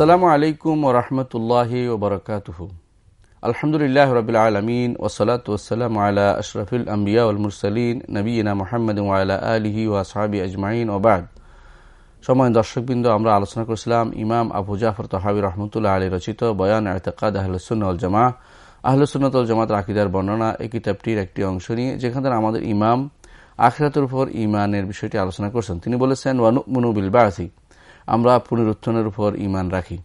আসসালামু আলাইকুম ওরহমতুল্লাহ ওবরকাতুহ আলহামদুলিল্লাহ রবিল আলমিন ওসলাত ওসালাম আলা আশরফুল আম্বিয়া উলমুরসলিন নবীনা মোহাম্মদ ওয়ালা আলহি ওয়াসাবি আজমাইন ওবাদ সময় দর্শকবৃন্দ, আমরা আলোচনা করেছিলাম ইমাম আবু জাফর তহাবি রহমতুল্লাহ আলী রচিত বয়ান এতেকাদ আহলসুল জামা আহলসুন্নতল জামাত আকিদার বর্ণনা এই কিতাবটির একটি অংশ নিয়ে, যেখানে আমাদের ইমাম আখরাতের উপর ইমানের বিষয়টি আলোচনা করছেন। তিনি বলেছেন ওয়ানু মুনুবিল বাসি। আমরা পুনরুত্থানের উপর ইমান রাখি।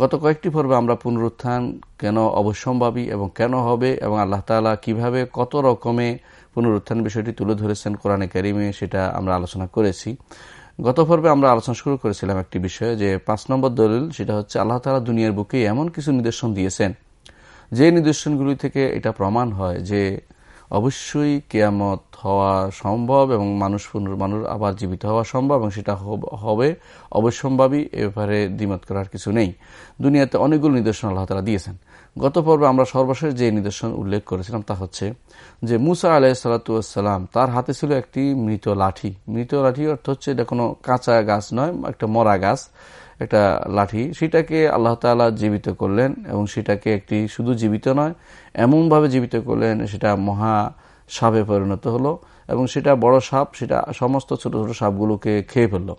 গত কয়েকটি পর্বে আমরা পুনরুত্থান কেন অবশ্যম্ভাবী এবং কেন হবে এবং আল্লাহ তালা কীভাবে কত রকমে পুনরুত্থান বিষয়টি তুলে ধরেছেন কোরআনে কারিমে সেটা আমরা আলোচনা করেছি। গত পর্বে আমরা আলোচনা শুরু করেছিলাম একটি বিষয়ে যে পাঁচ নম্বর দলিল সেটা হচ্ছে আল্লাহ তালা দুনিয়ার বুকে এমন কিছু নিদর্শন দিয়েছেন। যে নিদর্শনগুলি থেকে এটা প্রমাণ হয় যে অবশ্যই কেয়ামত হওয়া সম্ভব এবং মানুষ মানুষ আবার জীবিত হওয়া সম্ভব এবং সেটা হবে অবশ্যম্ভাবী। এ ব্যাপারে দ্বিমত করার কিছু নেই। দুনিয়াতে অনেকগুলো নিদর্শন আল্লাহ তালা দিয়েছেন। গত পর্বে আমরা সর্বশেষ যে নিদর্শন উল্লেখ করেছিলাম তা হচ্ছে যে মুসা আলাহ সালাতাম তার হাতে ছিল একটি মৃত লাঠি। মৃত লাঠি অর্থ হচ্ছে এটা কোনো কাঁচা গাছ নয়, একটা মরা গাছ। একটা লাঠি। সেটাকে আল্লাহ তালা জীবিত করলেন এবং সেটাকে একটি শুধু জীবিত নয়, এমনভাবে জীবিত করলেন, সেটা মহা সাপে পরিণত হলো এবং সেটা বড় সাপ, সেটা সমস্ত ছোট ছোট সাপগুলোকে খেয়ে ফেলল।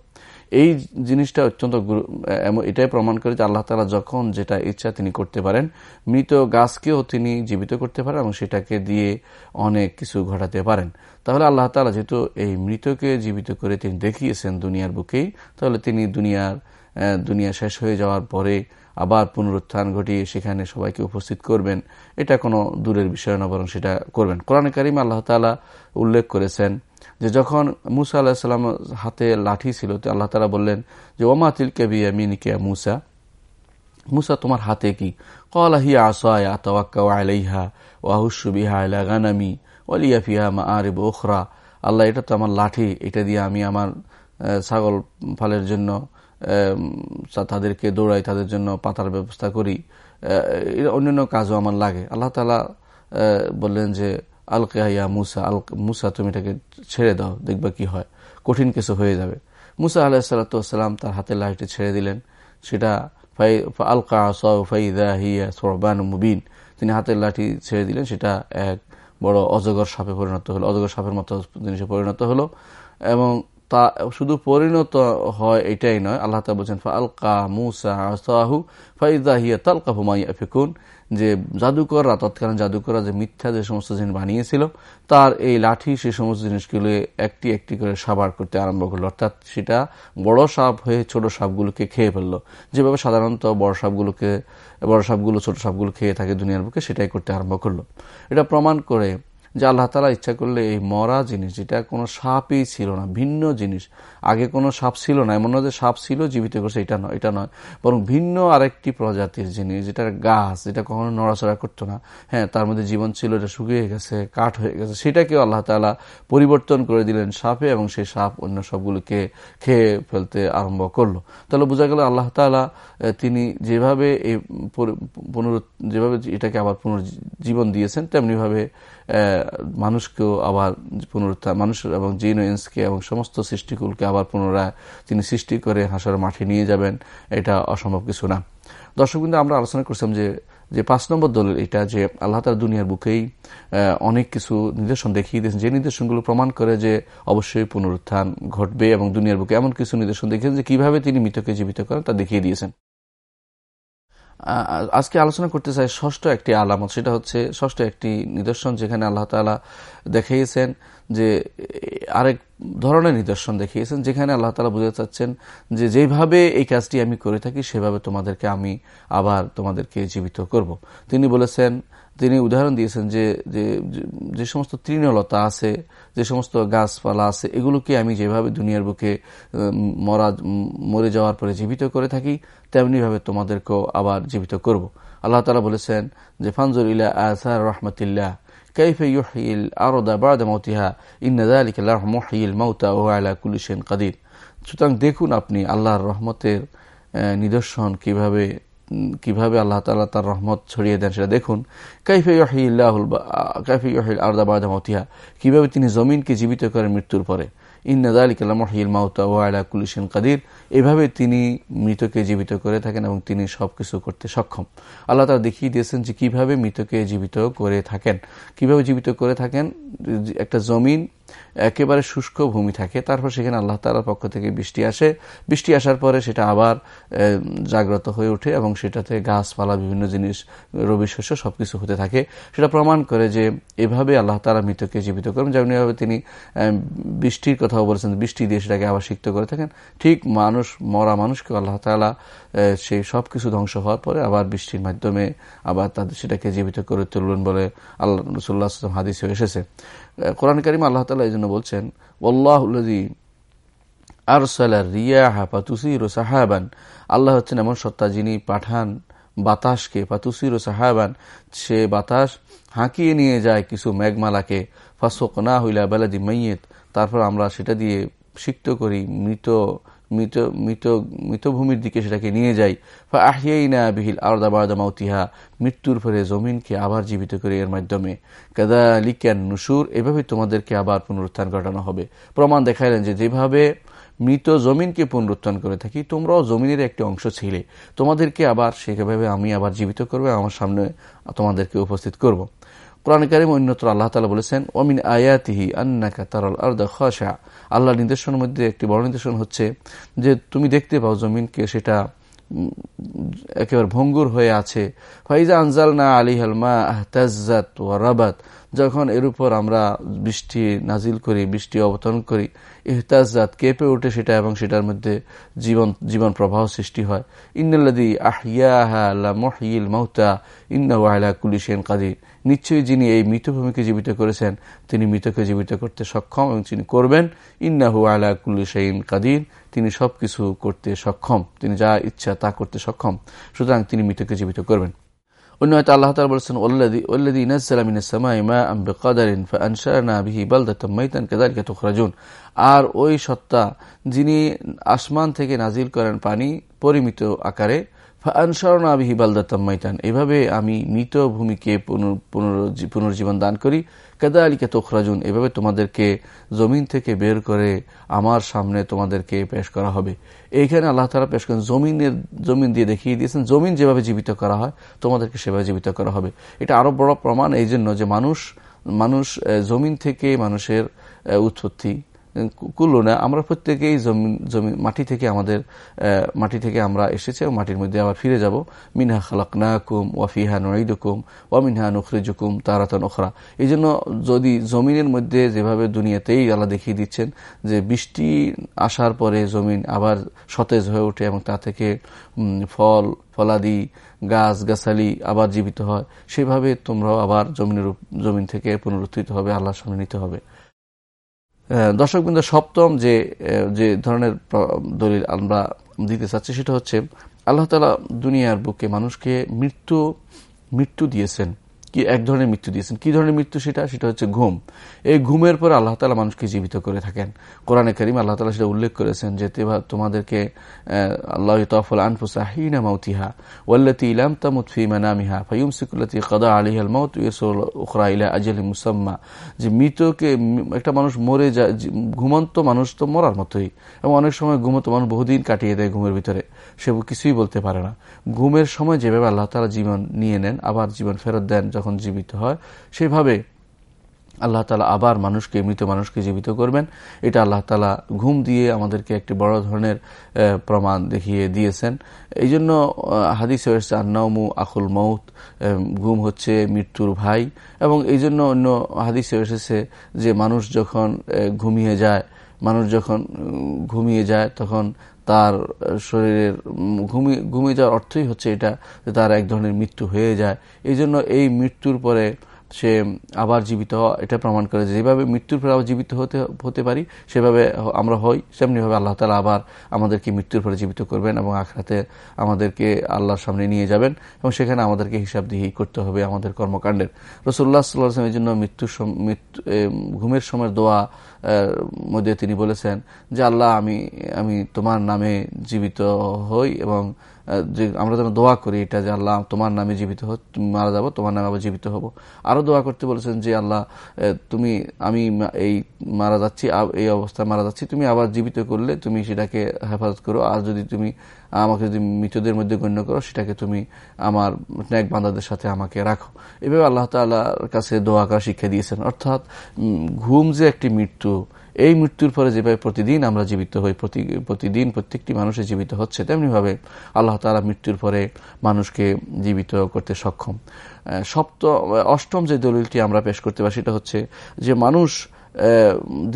এই জিনিসটা অত্যন্ত এটাই প্রমাণ করে যে আল্লাহ তালা যখন যেটা ইচ্ছা তিনি করতে পারেন। মৃত গাছকেও তিনি জীবিত করতে পারেন এবং সেটাকে দিয়ে অনেক কিছু ঘটাতে পারেন। তাহলে আল্লাহ তালা যেহেতু এই মৃতকে জীবিত করে তিনি দেখিয়েছেন দুনিয়ার বুকেই, তাহলে তিনি দুনিয়ার দুনিয়া শেষ হয়ে যাওয়ার পরে আবার পুনরুত্থান ঘটিয়ে সেখানে সবাইকে উপস্থিত করবেন। এটা কোনো দূরের বিষয় না, বরং সেটা করবেন। কোরআন করিম আল্লাহ তালা উল্লেখ করেছেন যে যখন মুসা আল্লাহিসাল্লাম হাতে লাঠি ছিল, তো আল্লাহ তালা বললেন যে, ওমা তিলকে বিয়া মিনিকে মুসা? মুসা, তোমার হাতে কি? কলাহিয়া আসয়া তওয়াক্কা আলাইহা ওয়াহুসু বিহা আলা মা আরিব ওখরা আল্লাহ, এটা তো আমার লাঠি, এটা দিয়ে আমি আমার ছাগল ফালের জন্য তাদেরকে দৌড়াই, তাদের জন্য পাতার ব্যবস্থা করি। অন্যান্য কাজও আমার লাগে। আল্লাহ তালা বললেন যে আল কেহাইয়া মুসা, আল, মুসা তুমি এটাকে ছেড়ে দাও, দেখবা কি হয়। কঠিন কিছু হয়ে যাবে। মুসা আলাহিসাল্লাম তার হাতের লাঠিটি ছেড়ে দিলেন। সেটা আলকা হিয়া সোরবান মুবিন। তিনি হাতের লাঠি ছেড়ে দিলেন। সেটা এক বড় অজগর সাপে পরিণত হলো, অজগর সাপের মতো জিনিসে পরিণত হলো। এবং তা শুধু পরিণত হয় এটাই নয়। আল্লাহ তা বলছেন আলকা মুসা আসাহু ফাইদা হিয়া তালকা হুমাইয়া ফিকুন যে জাদুকররা, তৎকালীন জাদুকররা যে মিথ্যা যে সমস্ত জিনিস বানিয়েছিল, তার এই লাঠি সেই সমস্ত জিনিসগুলো একটি একটি করে সাবার করতে আরম্ভ করল। অর্থাৎ সেটা বড় সাপ হয়ে ছোট সাপগুলোকে খেয়ে ফেলল। যেভাবে সাধারণত বড় সাপগুলোকে, বড় সাপগুলো ছোট সাপগুলো খেয়ে থাকে দুনিয়ার বুকে, সেটাই করতে আরম্ভ করল। এটা প্রমাণ করে যে আল্লাহ তালা ইচ্ছা করলে এই মরা জিনিস, যেটা কোনো সাপই ছিল না, ভিন্ন জিনিস, আগে কোনো সাপ ছিল না, এমন যে সাপ ছিল জীবিত করছে এটা নয় এটা নয়। বরং ভিন্ন আরেকটি প্রজাতির জিনিস যেটা গাছ, যেটা কখনো নড়াচড়া করতো না হ্যাঁ তার মধ্যে জীবন ছিল, এটা শুকিয়ে গেছে, কাঠ হয়ে গেছে, সেটাকেও আল্লাহ তালা পরিবর্তন করে দিলেন সাপে এবং সেই সাপ অন্য সবগুলোকে খেয়ে ফেলতে আরম্ভ করল। তাহলে বোঝা গেল আল্লাহ তালা তিনি যেভাবে এই পুনরু যেভাবে এটাকে আবার পুনর্জীবন দিয়েছেন, তেমনিভাবে মানুষকেও আবার পুনরুত্থান মানুষ এবং জিন ইন্সকে এবং সমস্ত সৃষ্টিকুলকে আবার পুনরায় তিনি সৃষ্টি করে হাসার মাঠে নিয়ে যাবেন, এটা অসম্ভব কিছু না। দর্শক কিন্তু আমরা আলোচনা করছিলাম যে যে পাঁচ নম্বর দলের এটা যে আল্লাহ তালা দুনিয়ার বুকেই অনেক কিছু নিদর্শন দেখিয়ে দিয়েছেন। যে নিদর্শনগুলো প্রমাণ করে যে অবশ্যই পুনরুত্থান ঘটবে এবং দুনিয়ার বুকে এমন কিছু নিদর্শন দেখিয়েছেন যে কীভাবে তিনি মৃতকে জীবিত করেন তা দেখিয়ে দিয়েছেন। আজকে আলোচনা করতে চাই ষষ্ঠ একটি আলামত সেটা হচ্ছে ষষ্ঠ একটি নিদর্শন যেখানে আল্লাহ তালা দেখিয়েছেন যে, আরেক ধরনের নিদর্শন দেখিয়েছেন যেখানে আল্লাহ তালা বুঝতে চাচ্ছেন যে, যেভাবে এই কাজটি আমি করে থাকি, সেভাবে তোমাদেরকে আমি আবার তোমাদেরকে জীবিত করব। তিনি বলেছেন তিনি উদাহরণ দিয়েছেন যে যে সমস্ত তৃণলতা আছে যে সমস্ত গাছপালা আছে এগুলোকে আমি যেভাবে দুনিয়ার বুকে মরা মরে যাওয়ার পরে জীবিত করে থাকি তেমনিভাবে তোমাদেরকেও আবার জীবিত করব। আল্লাহ তালা বলেছেন যে ফানজুর ইলা আসার রহমতুল্লাহ كيف يحيي الأرض بعد موتها إن ذلك الله محيي الموتى وهو على كل شيء قدير সুতরাং দেখুন আপনি আল্লাহর রহমতের নিদর্শন কিভাবে কীভাবে আল্লাহ তালা তার রহমত ছড়িয়ে দেন সেটা দেখুন। কাইফে কাইফে বাদা মতিহা কীভাবে তিনি জমিনকে জীবিত করেন মৃত্যুর পরে। ইন্নাদা আলিকাল্লাহ মহিল মাউতা ও আলা কুলিসিন কাদির। এভাবে তিনি মৃতকে জীবিত করে থাকেন এবং তিনি সবকিছু করতে সক্ষম। আল্লাহ তারা দেখিয়ে দিয়েছেন যে কীভাবে মৃতকে জীবিত করে থাকেন। কীভাবে জীবিত করে থাকেন? একটা জমিন একেবারে শুষ্ক ভূমি থাকে। তারপর সেখানে আল্লাহ তালার পক্ষ থেকে বৃষ্টি আসে। বৃষ্টি আসার পরে সেটা আবার জাগ্রত হয়ে ওঠে এবং সেটাতে গাছপালা, বিভিন্ন জিনিস, রবি শস্য সবকিছু হতে থাকে। সেটা প্রমাণ করে যে এভাবে আল্লাহ তালা মৃতকে জীবিত করেন। যেমন এভাবে তিনি বৃষ্টির কথাও বলেছেন, বৃষ্টি দিয়ে সেটাকে আবার সিক্ত করে থাকেন। ঠিক মানুষ, মরা মানুষকে আল্লাহ তালা সেই সব কিছু ধ্বংস হওয়ার পরে আবার বৃষ্টির মাধ্যমে আবার তাদের সেটাকে জীবিত করে তুলবেন বলে আল্লাহ রসুল্লাহ হাদিসে এসেছে। কোরআন করিম আল্লাহ তালা এই জন্য বলছেন আর ও সাহাবান। আল্লাহ হচ্ছেন এমন সত্তা যিনি পাঠান বাতাসকে। পাতুসির ও সাহাবান, সে বাতাস হাঁকিয়ে নিয়ে যায় কিছু মেঘমালাকে। ফাঁসক না হইলা বেলাদি মাইয়েত, তারপর আমরা সেটা দিয়ে সিক্ত করি মৃত মৃত মৃত, মৃতভূমির দিকে সেটাকে নিয়ে যাই। বা আহিয়াই না বিহিল আলাদা বারদা মাউতিহা, মৃত্যুর পরে জমিনকে আবার জীবিত করে এর মাধ্যমে। কাদা লিক্যান নুসুর এভাবে তোমাদেরকে আবার পুনরুত্থান ঘটানো হবে। প্রমাণ দেখাইলেন যে যেভাবে মৃত জমিনকে পুনরুত্থান করে থাকি, তোমরাও জমিনের একটি অংশ ছিলে। তোমাদেরকে আবার সেভাবে আমি আবার জীবিত করব, আমার সামনে তোমাদেরকে উপস্থিত করব। কোরআন কারিম অন্যত্র আল্লাহ তালা বলেছেন অমিন আয়াতিহি আন্নাকা তারাল আর্দা খসা আল্লাহ নির্দেশনের মধ্যে একটি বড় নির্দেশন হচ্ছে যে, তুমি দেখতে পাও জমিনকে, সেটা একেবারে ভঙ্গুর হয়ে আছে। ফাইজা আনজাল না আলী হালমা আহতাজাত ও রাবাত। যখন এর উপর আমরা বৃষ্টি নাজিল করি, বৃষ্টি অবতরণ করি ইহতাজাত কেঁপে ওঠে সেটা এবং সেটার মধ্যে জীবন জীবন প্রবাহ সৃষ্টি হয়। ইন্নাল্লাদি আহিয়াহা মহিল মাহতা ইন্না আলা কুলিশেন কাদির। নিশ্চয়ই যিনি এই মৃতভূমিকে জীবিত করেছেন, তিনি মৃতকে জীবিত করতে সক্ষম এবং তিনি করবেন। ইন্নাহু আলা কুলিশাইন কাদির, তিনি সবকিছু করতে সক্ষম, তিনি যা ইচ্ছা তা করতে সক্ষম, সুতরাং তিনি মৃতকে জীবিত করবেন। অন্য হয়তো আল্লাহ তালা বলছেন ওল্লাদি ওল্লাদি তুখরাজুন। আর ওই সত্তা যিনি আসমান থেকে নাজিল করেন পানি পরিমিত আকারে এভাবে আমি মৃত ভূমিকে পুনর্জীবন দান করি। কেদা আলীকে তোখরাজুন, এভাবে তোমাদেরকে জমিন থেকে বের করে আমার সামনে তোমাদেরকে পেশ করা হবে। এইখানে আল্লাহ তালা পেশ করেন, জমিনের, জমিন দিয়ে দেখিয়ে দিয়েছেন, জমিন যেভাবে জীবিত করা হয়, তোমাদেরকে সেভাবে জীবিত করা হবে। এটা আরও বড় প্রমাণ এই জন্য যে মানুষ মানুষ জমিন থেকে মানুষের উৎপত্তি কুলো না, আমরা প্রত্যেকেই জমিন জমি মাটি থেকে আমাদের মাটি থেকে আমরা এসেছে মাটির মধ্যে আবার ফিরে যাব। মিনহা খালাকনা কুম ওয়াফিহা নঈদুকুম ওয়ামিনহা নখরিজুকুম তারাতন ওখরা এই জন্য যদি জমিনের মধ্যে যেভাবে দুনিয়াতেই আল্লাহ দেখিয়ে দিচ্ছেন যে বৃষ্টি আসার পরে জমিন আবার সতেজ হয়ে ওঠে এবং তা থেকে ফল, ফলাদি, গাছ, গাছালি আবার জীবিত হয়, সেভাবে তোমরাও আবার জমিনের জমিন থেকে পুনরুত্থিত হবে, আল্লাহর সামনে নিতে হবে। দর্শকবৃন্দ, সপ্তম যে যে ধরনের দলিল আমরা দিতে চাচ্ছি সেটা হচ্ছে, আল্লাহ তালা দুনিয়ার বুকে মানুষকে মৃত্যু মৃত্যু দিয়েছেন। কি এক ধরনের মৃত্যু দিয়েছেন। কি ধরনের মৃত্যু সেটা? সেটা হচ্ছে ঘুম। এই ঘুমের পর আল্লাহ তালা মানুষকে জীবিত করে থাকেন। কোরআনে করিম আল্লাহ তালা সেটা উল্লেখ করেছেন যে তোমাদেরকে আল্লাহ তফল আনফুসা হিনা মাউতিহা, ওয়াল্লতি ইলাম তামুত ফি মানামিহা ফাইম সিকুল্লাতি কদা আলিহাল মাউত উখরা ইলা আজলি মুসাম্মা। যে মৃতকে একটা মানুষ মরে যায় ঘুমন্ত মানুষ তো মরার মতোই। এবং অনেক সময় ঘুমন্ত মানুষ বহুদিন কাটিয়ে দেয় ঘুমের ভিতরে। সে কিছুই বলতে পারে না। ঘুমের সময় যেভাবে আল্লাহ তালা জীবন নিয়ে নেন, আবার জীবন ফেরত দেন যখন জীবিত হয়, সেভাবে আল্লাহ তালা আবার মানুষকে, মৃত মানুষকে জীবিত করবেন। এটা আল্লাহ তালা ঘুম দিয়ে আমাদেরকে একটি বড় ধরনের প্রমাণ দেখিয়ে দিয়েছেন। এই জন্য হাদিস আন্নাউমু আকুল মৌত ঘুম হচ্ছে মৃত্যুর ভাই। এবং এই জন্য অন্য হাদিসে এসেছে যে মানুষ যখন ঘুমিয়ে যায়, মানুষ যখন ঘুমিয়ে যায়, তখন তার শরীরের ঘুমিয়ে ঘুমিয়ে যাওয়ার অর্থই হচ্ছে এটা, যে তার এক ধরনের মৃত্যু হয়ে যায়। এই জন্য এই মৃত্যুর পরে সে আবার জীবিত হওয়া, এটা প্রমাণ করে যেভাবে মৃত্যুর পরে আবার জীবিত হতে হতে পারি, সেভাবে আমরা হই, সেমনিভাবে আল্লাহ তালা আবার আমাদেরকে মৃত্যুর পরে জীবিত করবেন এবং আখড়াতে আমাদেরকে আল্লাহর সামনে নিয়ে যাবেন এবং সেখানে আমাদেরকে হিসাব দিয়েই করতে হবে আমাদের কর্মকাণ্ডের। রসুল্লাহ সাল্লাহ এই জন্য মৃত্যুর মৃত্যু ঘুমের সময় দোয়া মধ্যে তিনি বলেছেন যে, আল্লাহ, আমি আমি তোমার নামে জীবিত হই এবং যে আমরা যেন দোয়া করি এটা যে আল্লাহ, তোমার নামে জীবিত মারা যাব, তোমার নামে আবার জীবিত হব। আরও দোয়া করতে বলেছেন যে, আল্লাহ তুমি, আমি এই মারা যাচ্ছি এই অবস্থায় মারা যাচ্ছি, তুমি আবার জীবিত করলে তুমি সেটাকে হেফাজত করো। আর যদি তুমি আমাকে যদি মৃতদের মধ্যে গণ্য করো, সেটাকে তুমি আমার ন্যাক বান্দাদের সাথে আমাকে রাখো। এভাবে আল্লাহ তাল্লাহর কাছে দোয়া করা শিক্ষা দিয়েছেন। অর্থাৎ ঘুম যে একটি মৃত্যু এই মৃত্যুর পরে যেভাবে প্রতিদিন আমরা জীবিত হই প্রতিদিন প্রত্যেকটি মানুষের জীবিত হচ্ছে, তেমনিভাবে আল্লাহ তালা মৃত্যুর পরে মানুষকে জীবিত করতে সক্ষম। সপ্ত, অষ্টম যে দলিলটি আমরা পেশ করতে পারি সেটা হচ্ছে যে মানুষ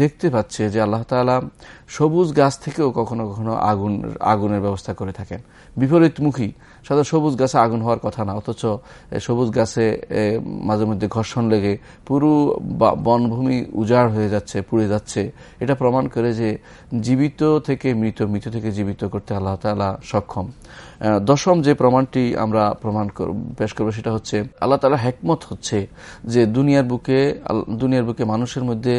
দেখতে পাচ্ছে যে আল্লাহ তালা সবুজ গাছ থেকেও কখনো কখনো আগুন, আগুনের ব্যবস্থা করে থাকেন। বিপরীতমুখী সাধারণ সবুজ গাছে আগুন হওয়ার কথা না, অথচ সবুজ গাছে মাঝে মধ্যে ঘর্ষণ লেগে পুরো বনভূমি উজাড় হয়ে যাচ্ছে, পুড়ে যাচ্ছে। এটা প্রমাণ করে যে জীবিত থেকে মৃত মৃত থেকে জীবিত করতে আল্লাহ তালা সক্ষম। দশম যে প্রমাণটি আমরা প্রমাণ পেশ করব সেটা হচ্ছে আল্লাহ তালা হেকমত হচ্ছে যে দুনিয়ার বুকে দুনিয়ার বুকে মানুষের মধ্যে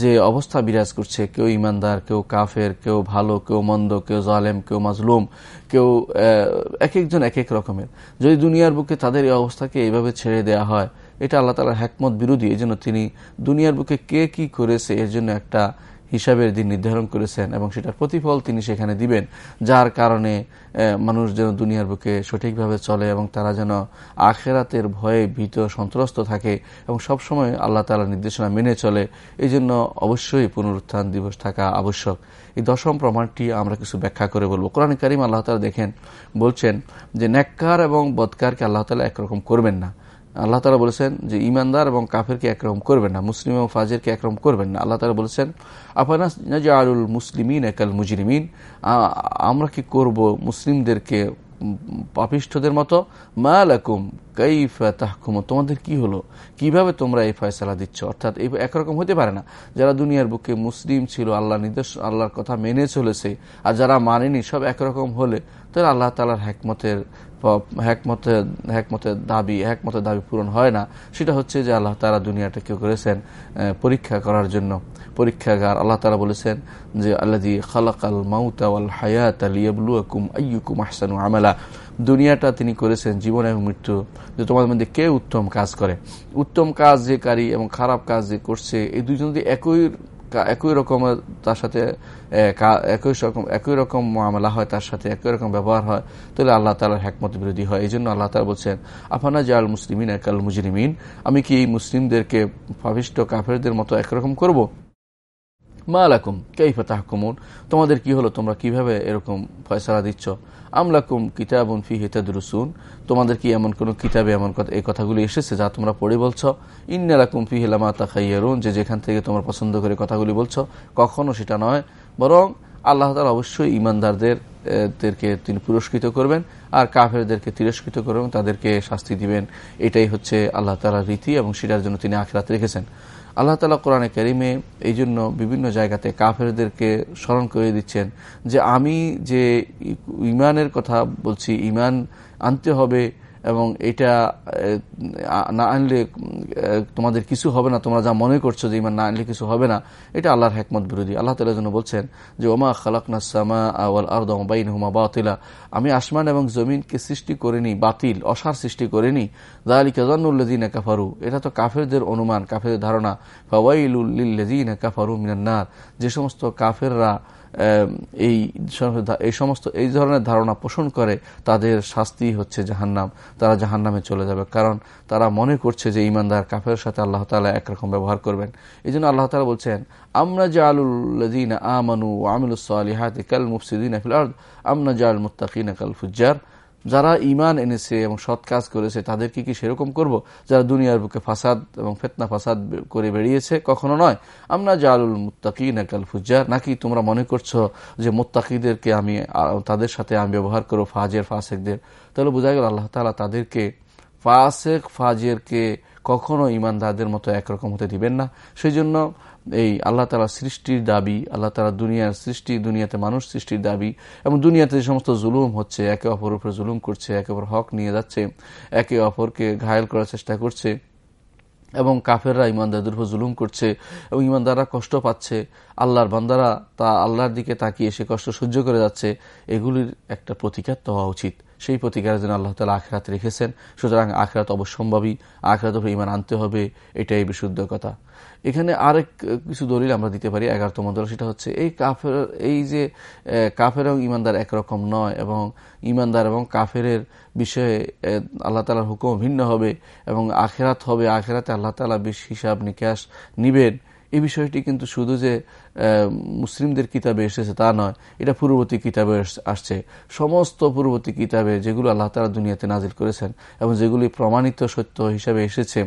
যে অবস্থা বিরাজ করছে, কেউ ইমানদার, কেউ কাফের, কেউ ভালো, কেউ মন্দ, কেউ জালেম, কেউ মাজলুম, কেউ এক একজন এক এক রকমের। যদি দুনিয়ার বুকে তাদের এই অবস্থাকে এইভাবে ছেড়ে দেয়া হয়, এটা আল্লাহ তালার হ্যাকমত বিরোধী। জন্য তিনি দুনিয়ার বুকে কে কি করেছে, এর জন্য একটা হিসাবের দিন নির্ধারণ করেছেন এবং সেটার প্রতিফল তিনি সেখানে দিবেন, যার কারণে মানুষ যেন দুনিয়ার বুকে সঠিকভাবে চলে এবং তারা যেন আখেরাতের ভয়ে ভীত, সন্ত্রস্ত থাকে এবং সবসময় আল্লাহ তালার নির্দেশনা মেনে চলে। এই জন্য অবশ্যই পুনরুত্থান দিবস থাকা আবশ্যক। এই দশম প্রমাণটি আমরা কিছু ব্যাখ্যা করে বলব। কোরআন করিম আল্লাহ তালা দেখেন, বলছেন যে ন্যাক্কার এবং বদকারকে আল্লাহ তালা একরকম করবেন না। আল্লাহ তালা বলেছেন যে ইমানদার এবং কাফেরকে একরকম করবেন না, মুসলিম এবং ফাজেরকে একরকম করবেন না। আল্লাহ তালা বলেছেন আফানাজুল মুসলিমিন একাল মুজরিমিন? আমরা কি করব মুসলিমদেরকে পাপিষ্ঠদের মতো, মালাকুম কাইফা তাহকুম তোমাদের কি হলো? কীভাবে তোমরা এই ফয়সালা দিচ্ছ? অর্থাৎ এই একরকম হতে পারে না। যারা দুনিয়ার বুকে মুসলিম ছিল, আল্লাহ নির্দেশ আল্লাহর কথা মেনে চলেছে, আর যারা মানেনি, সব একরকম হলে তাহলে আল্লাহ তালার হ্যাকমতের হ্যাকমতের হ্যাকমতের দাবি হ্যাকমতের দাবি পূরণ হয় না। সেটা হচ্ছে যে আল্লাহ তারা দুনিয়াটা কেউ করেছেন? পরীক্ষা করার জন্য। পরীক্ষাগার, আল্লাহ তারা বলেছেন যে আল্লাদি খালাকাল মাউতাওয়াল হায়াত আলিয়াবলুয়াকুম আইয়ুকুম আহসানু আমালা। দুনিয়াটা তিনি করেছেন জীবন এবং মৃত্যু। যে তোমাদের মধ্যে কে উত্তম কাজ করে? উত্তম কাজ যে কারি এবং খারাপ কাজ যে করছে, এই দুজন যদি একই একই রকম তার সাথে একই রকম একই রকম মামলা হয় তার সাথে, একই রকম ব্যবহার হয়, তাহলে আল্লাহ তালার হ্যাকমত বিরোধী হয়। এই জন্য আল্লাহ তালা বলছেন, আফানা জাল মুসলিমিন একাল মুজরিমিন? আমি কি মুসলিমদেরকে পাবিষ্ট কাফেরদের মতো একরকম করব? মা আলাকুম কেইফা তাহকুমুন? তোমাদের কি হলো? তোমরা কীভাবে এরকম ফয়সালা দিচ্ছ? আমলাকুম কিতাবুন ফি রসুন তোমাদের কি এমন কোন কিতাবে এমন কথা এই কথাগুলি এসেছে যা তোমরা পড়ে বলছ? ইন্নালাকুম ফি হেলামা তাখাইয়ারুন। যে যেখান থেকে তোমরা পছন্দ করে কথাগুলি বলছ, কখনো সেটা নয়। বরং আল্লাহ তালা অবশ্যই ইমানদারদের দেরকে তিনি পুরস্কৃত করবেন, আর কাফেরদেরকে তিরস্কৃত করবেন, তাদেরকে শাস্তি দিবেন। এটাই হচ্ছে আল্লাহ তালার রীতি এবং সেটার জন্য তিনি আখরাত রেখেছেন। আল্লাহ তালা কোরআনে করিমে এই জন্য বিভিন্ন জায়গাতে কাফেরদেরকে স্মরণ করে দিচ্ছেন যে আমি যে ইমানের কথা বলছি ইমান আনতে হবে এবং এটা না আনলে তোমাদের কিছু হবে না, তোমরা যা মনে করছ যে ইমান না আনলে কিছু হবে না, এটা আল্লাহর হেকমত বিরোধী। আল্লাহ তালা জন্য বলছেন যে, ওমা খালাকনা সামা আওয়াল আরদাইন হুমা বাতিলা। আমি আসমান এবং জমিনকে সৃষ্টি করিনি, বাতিল, অসার সৃষ্টি করিনি। দালি কাজান্নুল্লাদিন কাফারু। এটা তো কাফেরদের অনুমান, কাফেরদের ধারণা। ফাওয়াইলুল্লিল্লাদিন কাফারু মিনান্নার যে সমস্ত কাফেররা এই এই সমস্ত, এই ধরনের ধারণা পোষণ করে, তাদের শাস্তি হচ্ছে জাহান্নাম। তারা জাহান নামে চলে যাবে। কারণ তারা মনে করছে যে ইমানদার কাফের সাথে আল্লাহ তালা একরকম ব্যবহার করবেন। এই জন্য আল্লাহ তালা বলছেন, আমরা জালুল্লাদিন আমানু আমিলুসালিহাত কাল মুফসিদিন আমরা জাল মুতাকিন কাল ফুজ্জার। যারা ইমান এনেছে এবং সৎ কাজ করেছে, তাদেরকে কি সেরকম করব? যারা দুনিয়ার বুকে ফাসাদ এবং ফেতনা ফাসাদ করে বেরিয়েছে, কখনো নয়। আমরা জালুল মুত্তাকি নাকাল ফুজ্জার নাকি তোমরা মনে করছ যে মুত্তাকিদেরকে আমি, তাদের সাথে আমি ব্যবহার করব, ফাজের ফাসেকদের? তাহলে বোঝা গেল আল্লাহ তালা তাদেরকে, ফাসেক, ফাজেরকে কখনো ইমানদারদের মতো একরকম হতে দিবেন না। সেই জন্য এই আল্লাহ তালা সৃষ্টির দাবি, আল্লাহ তালা দুনিয়ার সৃষ্টি, দুনিয়াতে মানুষ সৃষ্টির দাবি এবং দুনিয়াতে যে সমস্ত জুলুম হচ্ছে, একে অপর উপরে জুলুম করছে, একে অপর হক নিয়ে যাচ্ছে, একে অপরকে ঘায়ল করার চেষ্টা করছে এবং কাফেররা ইমানদারদের উপর জুলুম করছে এবং ইমানদাররা কষ্ট পাচ্ছে। আল্লাহর বান্দারা তা আল্লাহর দিকে তাকিয়ে সে কষ্ট সহ্য করে যাচ্ছে। এগুলির একটা প্রতিকার তো হওয়া উচিত। সেই প্রতিকারের জন্য আল্লাহ তালা আখরাত রেখেছেন। সুতরাং আখরাত অবশ্যম্ভাবী। আখরাত উপরে ইমান আনতে হবে, এটাই বিশুদ্ধ কথা। এখানে আরেক কিছু দলিল আমরা দিতে পারি, এগারোতম দল সেটা হচ্ছে, এই কাফের, এই যে কাফের এবং ইমানদার একরকম নয় এবং ইমানদার এবং কাফের বিষয়ে আল্লাহ তালার হুকুম ভিন্ন হবে এবং আখেরাত হবে, আখেরাতে আল্লাহ তালা বেশ হিসাব নিকাশ নিবেন। এই বিষয়টি কিন্তু শুধু যে মুসলিমদের কিতাবে এসেছে তা নয়, এটা পূর্ববর্তী কিতাবে আসছে। সমস্ত পূর্ববর্তী কিতাবে যেগুলো আল্লাহ তালা দুনিয়াতে নাজিল করেছেন এবং যেগুলি প্রমাণিত সত্য হিসাবে এসেছে,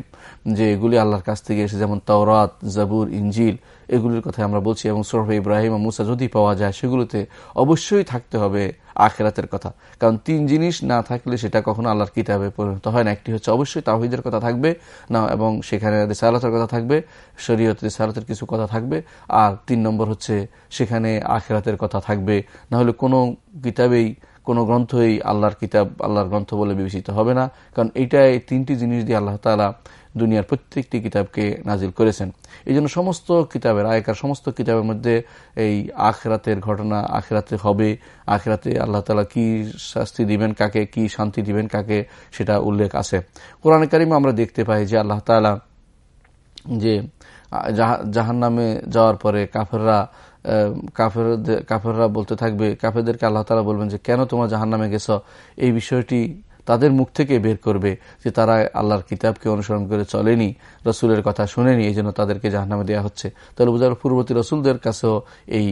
যে এগুলি আল্লাহর কাছ থেকে এসে যেমন তওরাত, জাবুর ইঞ্জিল এগুলির কথা আমরা বলছি এবং সরফে ইব্রাহিম ও মুসা যদি পাওয়া যায় সেগুলোতে অবশ্যই থাকতে হবে আখেরাতের কথা। কারণ তিন জিনিস না থাকলে সেটা কখনো আল্লাহর কিতাবে পরিণত হয় না। একটি হচ্ছে অবশ্যই তাহিদের কথা থাকবে, না, এবং সেখানে রেসালাতের কথা থাকবে, শরীয়ত রেসালাতের কিছু কথা থাকবে, আর তিন নম্বর হচ্ছে সেখানে আখেরাতের কথা থাকবে। না হলে কোনো কিতাবেই, কোনো গ্রন্থই আল্লাহর কিতাব, আল্লাহর গ্রন্থ বলে বিবেচিত হবে না। কারণ এইটাই তিনটি জিনিস দিয়ে আল্লাহ তালা দুনিয়ার প্রত্যেকটি কিতাবকে নাজিল করেছেন। এই জন্য সমস্ত কিতাবের আয়কার, সমস্ত কিতাবের মধ্যে এই আখরাতের ঘটনা আখরাতে হবে, আখরাতে আল্লাহ তালা কি শাস্তি দিবেন কাকে, কি শান্তি দিবেন কাকে, সেটা উল্লেখ আছে। কোরআন কারিমে আমরা দেখতে পাই যে আল্লাহ তালা যে জাহান নামে যাওয়ার পরে কাফেররা কাফের কাফেররা বলতে থাকবে, কাফেরদেরকে আল্লাহ তালা বলবেন যে, কেন তোমার জাহান নামে গেছ? এই বিষয়টি তাদের মুখ থেকে বের করবে যে তারা আল্লাহর কিতাবকে অনুসরণ করে চলেনি, রসুলের কথা শুনেনি, এই জন্য তাদেরকে জাহান্নামে দেওয়া হচ্ছে। তাহলে বোঝার পূর্ববর্তী রসুলদের কাছেও এই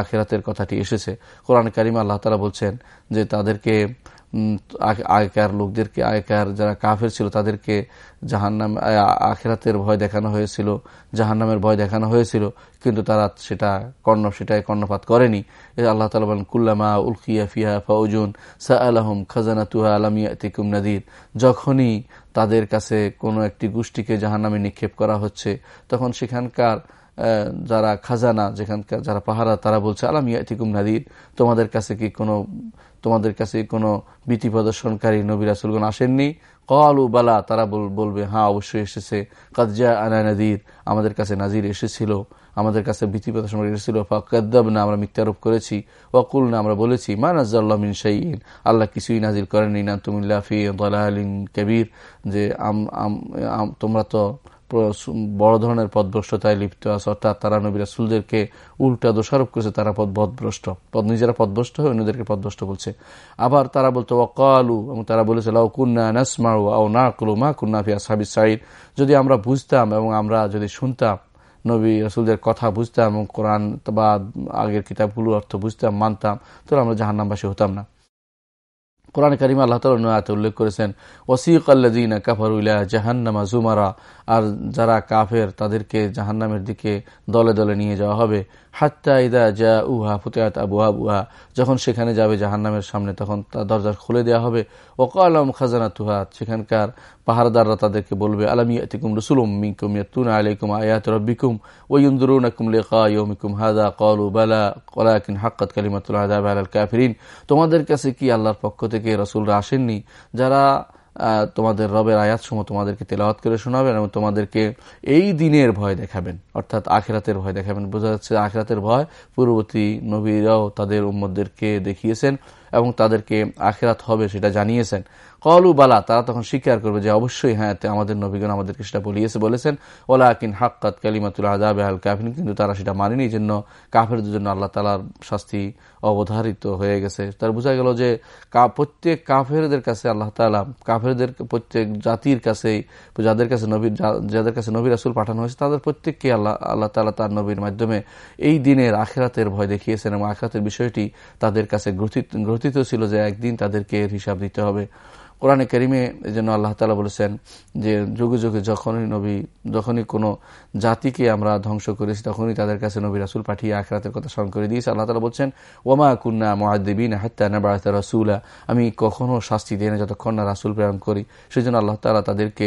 আখেরাতের কথাটি এসেছে। কোরআন কারিমা আল্লাহ তালা বলছেন যে তাদেরকে আগেকার লোকদেরকে আগেকার যারা কাফের ছিল, তাদেরকে জাহান্নাম আখেরাতের ভয় দেখানো হয়েছিল, জাহান্নামের ভয় দেখানো হয়েছিল, কিন্তু তারা সেটা কর্ণ সেটাই কর্ণপাত করেনি। আল্লাহ তালা বলেন, কুল্লামা উলকিয়া ফিয়া ফাউজুন সা আলহম খাজানা তুহা আলামিয়া তিকুম নাদির। যখনই তাদের কাছে কোনো একটি গোষ্ঠীকে জাহান্নামে নিক্ষেপ করা হচ্ছে, তখন সেখানকার যারা খাজানা, যেখানকার যারা পাহারা, তারা বলছে আলামিয়া তিকুম নাদির, তোমাদের কাছে কি কোনো, তোমাদের কাছে কোনো ভীতি প্রদর্শনকারী নবী রাসুলগণ আসেননি? কলু, বালা তারা বলবে হ্যাঁ অবশ্যই এসেছে। কাজা আনা নাদির, আমাদের কাছে নাজির এসেছিল, আমাদের কাছে ভীতি প্রদর্শন এসেছিল। ফাকদ্দাব না আমরা মিথ্যারোপ করেছি। ওয়াকুল না আমরা বলেছি, মা নাজ্লাহ মিন আল্লাহ কিছুই নাজির করেননি। না তুমিল্লাফি দলালিন কবির, যে তোমরা তো বড় ধরনের পদভ্রষ্টতায় লিপ্ত আছে। অর্থাৎ তারা নবী রাসুলদেরকে উল্টা দোষারোপ করেছে, তারা পদ পদভ্রষ্ট। পদ নিজেরা পদভ্রষ্ট হয়ে অন্যদেরকে পদভ্রষ্ট বলছে। আবার তারা বলতো অকালু এবং তারা বলেছে, লাউ কুন্না নাসমারু আও না কুলু মা কুন্না ফিয়া সাবি সাইদ যদি আমরা বুঝতাম এবং আমরা যদি শুনতাম, নবী রসুলদের কথা বুঝতাম এবং কোরআন বা আগের কিতাবগুলো অর্থ বুঝতাম, মানতাম, তাহলে আমরা জাহান্নামবাসী হতাম না। কোরআন করিম আল্লাহ তালা উল্লেখ করেছেন ওসিক কাফার উইলায় জাহান্নামা জুমারা আর যারা কাফের তাদেরকে জাহান্নামের দিকে দলে দলে নিয়ে যাওয়া হবে। ইদা উহা উহা যখন সেখানে যাবে জাহান্নামের সামনে, তখন তার দরজা খুলে দেওয়া হবে। ওকালম খাজানা তুহাত সেখানকার পাহাড়দাররা তাদেরকে বলবে আলমিয়াতিকুম রসুলুম মিকুম ইয়াতুন আলাইকুম আয়াত রব্বিকুম ওয়ুন্দুরুনাকুম লিকা ইয়মিকুম হাদা কলু বালা কলাকিন হাক্কাত কালিমাতুল আযাব আলাল কাফিরিন। তোমাদের কাছে কি আল্লাহর পক্ষ থেকে রসুলরা আসেননি? যারা তোমাদের রবের আয়াত সময় তোমাদেরকে তেলাওয়াত করে শোনাবেন এবং তোমাদেরকে এই দিনের ভয় দেখাবেন, অর্থাৎ আখেরাতের ভয় দেখাবেন। বোঝা যাচ্ছে আখেরাতের ভয় পূর্ববর্তী নবীরাও তাদের উম্মদদেরকে দেখিয়েছেন এবং তাদেরকে আখেরাত হবে সেটা জানিয়েছেন। কলু বালা, তারা তখন স্বীকার করবে যে অবশ্যই হ্যাঁ আমাদের নবীগণ আমাদেরকে সেটা বলিয়েছে, বলেছেন। ওলা কিন হাক্কাত কালিমাতুল আজাব আল কাফিন কিন্তু তারা সেটা মানেনি জন্য কাফের জন্য আল্লাহ তালার শাস্তি অবধারিত হয়ে গেছে। তার বোঝা গেল যে প্রত্যেক কাফেরদের কাছে আল্লাহ তালা কাফেরদের প্রত্যেক জাতির কাছে যাদের কাছে নবীর যাদের কাছে নবীর আসুল পাঠানো হয়েছে, তাদের প্রত্যেককে আল্লাহ আল্লাহ তালা তার নবীর মাধ্যমে এই দিনের আখেরাতের ভয় দেখিয়েছেন এবং আখেরাতের বিষয়টি তাদের কাছে গ্রথিত ছিল যে একদিন তাদেরকে হিসাব দিতে হবে। কোরআনে করিমে এই জন্য আল্লাহ তালা বলেছেন যে যুগে যুগে যখনই নবী, যখনই কোনো জাতিকে আমরা ধ্বংস করেছি, তখনই তাদের কাছে নবী রাসুল পাঠিয়ে আখরাতের কথা স্মরণ করে দিয়েছে। আল্লাহ তালা বলছেন ওমা কুন্না মহাদ্দিবিন হাত্তানা বাড়াতে রাসুলা। আমি কখনো শাস্তি দিই না যতক্ষণ না রাসুল প্রেরণ করি। সেই জন্য আল্লাহ তালা তাদেরকে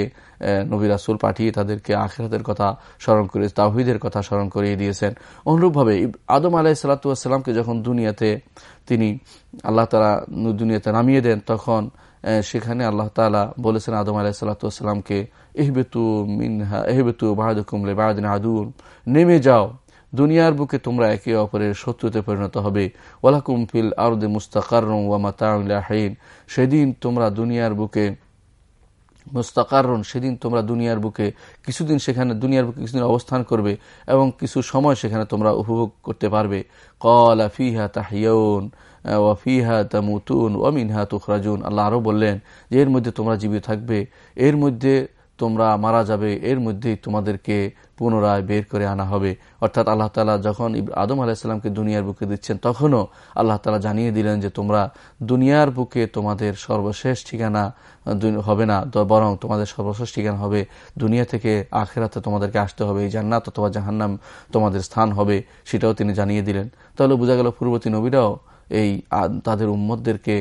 নবী রাসুল পাঠিয়ে তাদেরকে আখরাতের কথা স্মরণ করে তাহিদের কথা স্মরণ করিয়ে দিয়েছেন। অনুরূপভাবে আদম আলাহ সাল্লাতামকে যখন দুনিয়াতে তিনি আল্লাহ তালা দুনিয়াতে নামিয়ে দেন, তখন সেখানে আল্লাহ তালা বলেছেন আদম আলাহ সাল্লাতামকে এহবেতু মিনহা এহবেতু বাহাদুকুমলে বাহাদিন আদুন নেমে যাও। দুনিয়ার বুকে তোমরা একে অপরের শত্রুতে পরিণত হবে। ওয়ালাকুম ফিল আরদে মুস্তাকার ওয়ামাতাহিন সেদিন তোমরা দুনিয়ার বুকে মুস্তাকারণ সেদিন তোমরা দুনিয়ার বুকে কিছুদিন সেখানে, দুনিয়ার বুকে কিছুদিন অবস্থান করবে এবং কিছু সময় সেখানে তোমরা উপভোগ করতে পারবে। কলা ফিহা তাহিয়ন ওয়াফিহা তামুতুন ওয়ামিনহা তুখরাজুন। আল্লাহ আরও বললেন, যে এর মধ্যে তোমরা জীবিত থাকবে, এর মধ্যে তোমরা মারা যাবে, এর মধ্যেই তোমাদেরকে পুনরায় বের করে আনা হবে। অর্থাৎ আল্লাহ তালা যখন আদম আলাহিসাল্লামকে দুনিয়ার বুকে দিচ্ছেন, তখনও আল্লাহ তালা জানিয়ে দিলেন যে তোমরা দুনিয়ার বুকে তোমাদের সর্বশেষ ঠিকানা হবে না বরং তোমাদের সর্বশেষ ঠিকানা হবে। দুনিয়া থেকে আখেরাতে তোমাদেরকে আসতে হবে, এই জান্নাত অথবা জাহান্নাম তোমাদের স্থান হবে, সেটাও তিনি জানিয়ে দিলেন। তাহলে বোঝা গেল পূর্বতী নবীরাও এই তাদের উম্মদদেরকে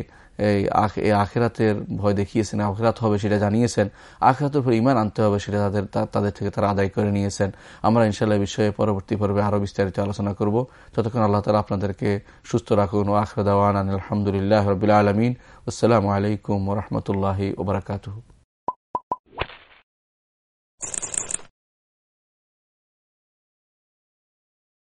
এই আখেরাতের ভয় দেখিয়েছেন, আখেরাত হবে সেটা জানিয়েছেন। আখেরাতের উপর ইমান আনতে হবে সেটা তাদের তাদের থেকে তারা আদায় করে নিয়েছেন। আমরা ইনশাল্লাহ বিষয়ে পরবর্তী পর্বে আরও বিস্তারিত আলোচনা করব। ততক্ষণ আল্লাহ তালা আপনাদেরকে সুস্থ রাখুন ও আখরদাওয়ান আলহামদুলিল্লাহ রবিল আলমিন। আসসালামু আলাইকুম রহমতুল্লাহি ওবরাকাতু